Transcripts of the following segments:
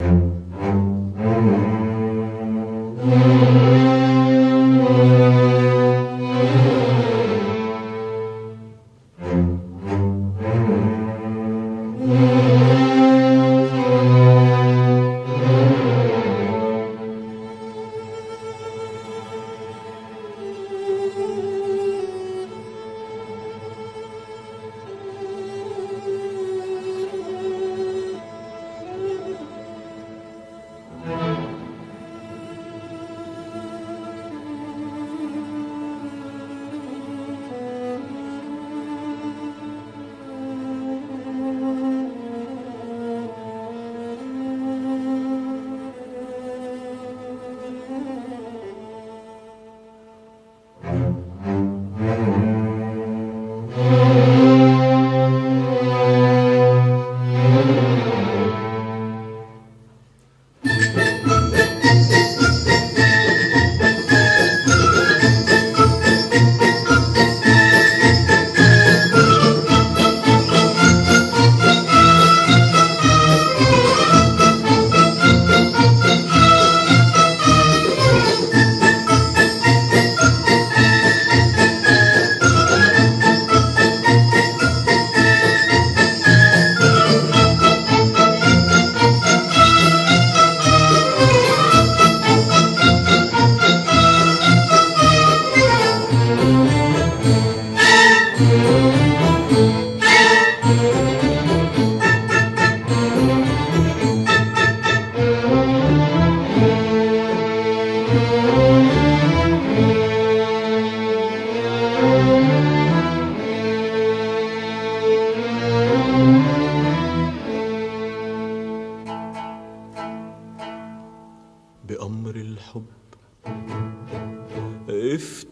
بأمر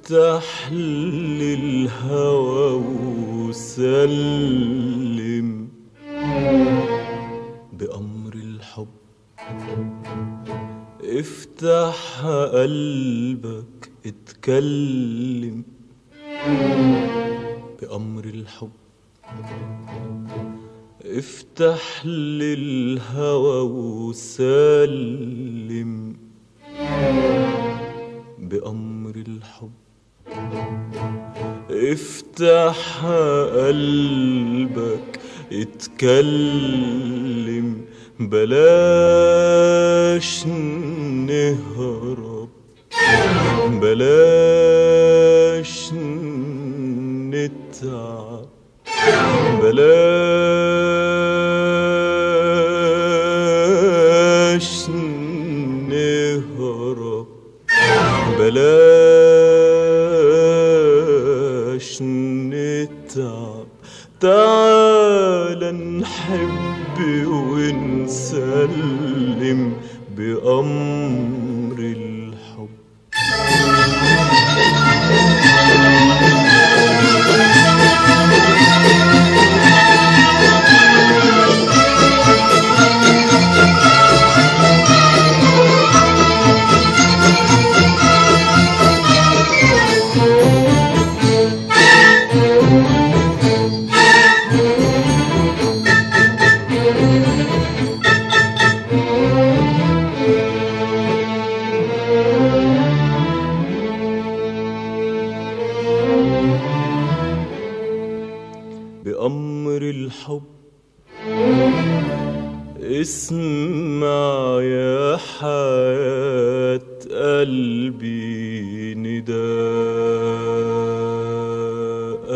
افتح للهوى وسلم. بأمر الحب افتح قلبك اتكلم. بأمر الحب افتح للهوى وسلم. بأمر الحب افتح قلبك اتكلم بلاش نهرب. بلاش نتعب. بلاش حياة قلبي نداء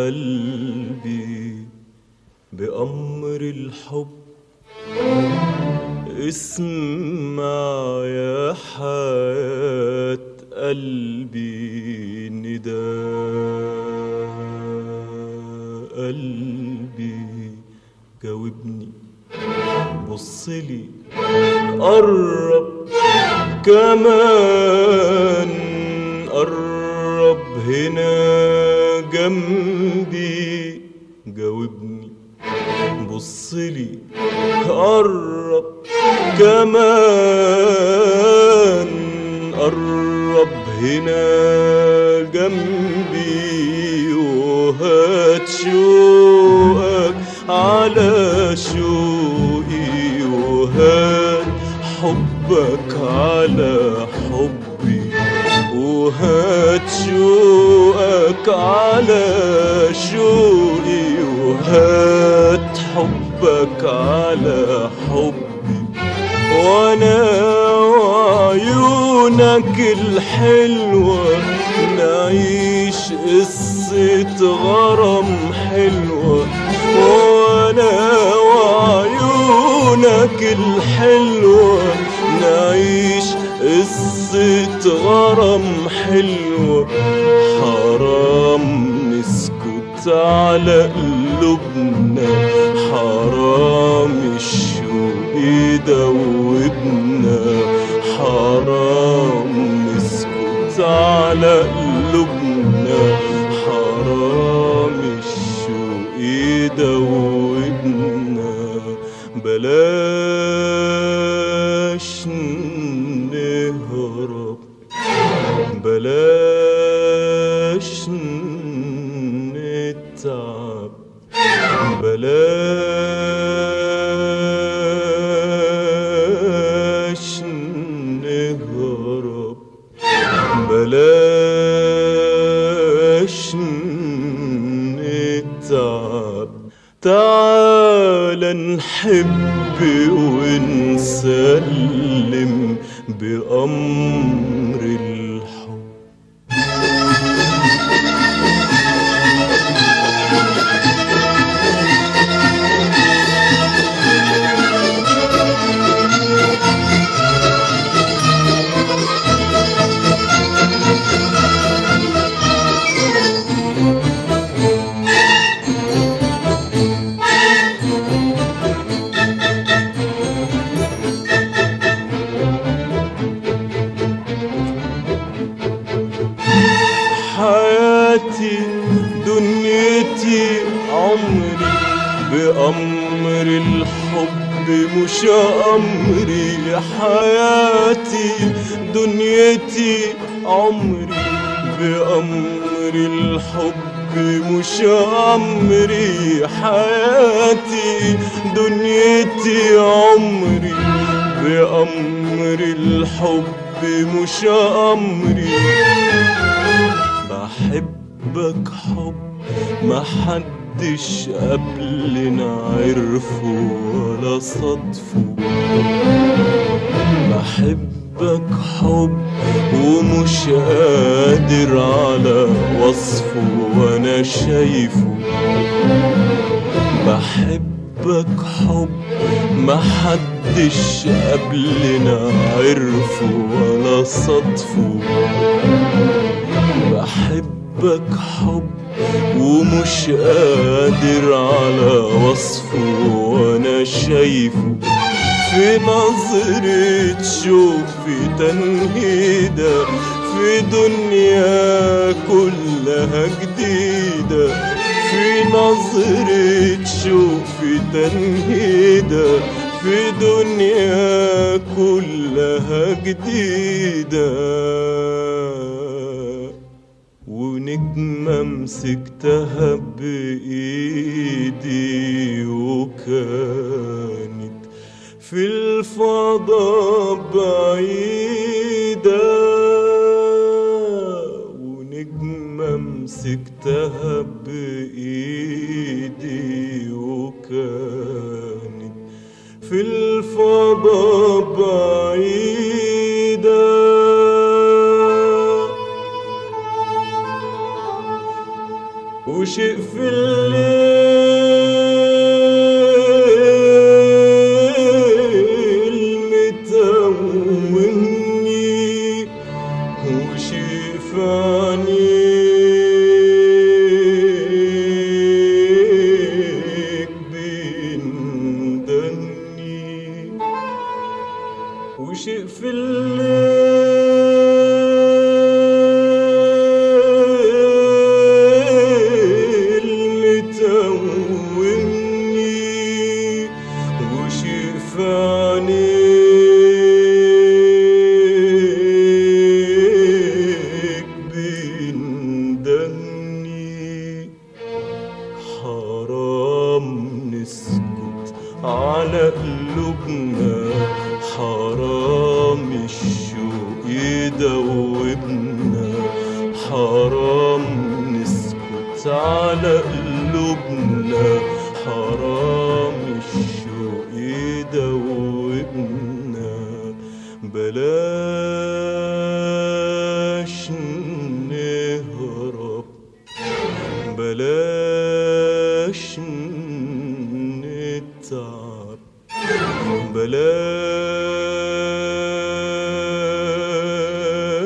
قلبي بأمر الحب. اسمع يا حياة قلبي نداء قلبي. جاوبني. بصلي قرب. كمان قرب هنا جنبي. جاوبني. بصلي. قرب كمان قرب هنا جنبي. وهات شوقك على على حبي وهات شوقك على شوقي وهات حبك على حبي. وأنا وعيونك الحلوة نعيش قصة غرام حلوة. وأنا وعيونك الحلوة نعيش قصة غرام حلوة حرام نسكت على قلوبنا. حرام الشوق يدوبنا. حرام نسكت على قلوبنا مش أمري حياتي دنيتي عمري. بأمر الحب مش أمري حياتي دنيتي عمري. بأمر الحب مش أمري بحبك حب ما حدش قبلنا عرفه ولا صدفه بحبك حب ومش قادر على وصفه وأنا شايفه. بحبك حب ما حدش قبلنا عرفه ولا صدفه بحبك حب ومش قادر على وصفه وأنا شايفه في نظرة شوق في تنهيدة في دنيا كلها جديدة في نظرة شوق في تنهيدة في دنيا كلها جديدة. ونجمة مسكتها بإيدي وكانت في الفضاء بعيدة. ونجمة مسكتها بإيدي حرام نسكت على قلوبنا. بلاش نهرب. بلاش نتعب.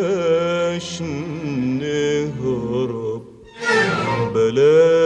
بلاش نهرب. بلاش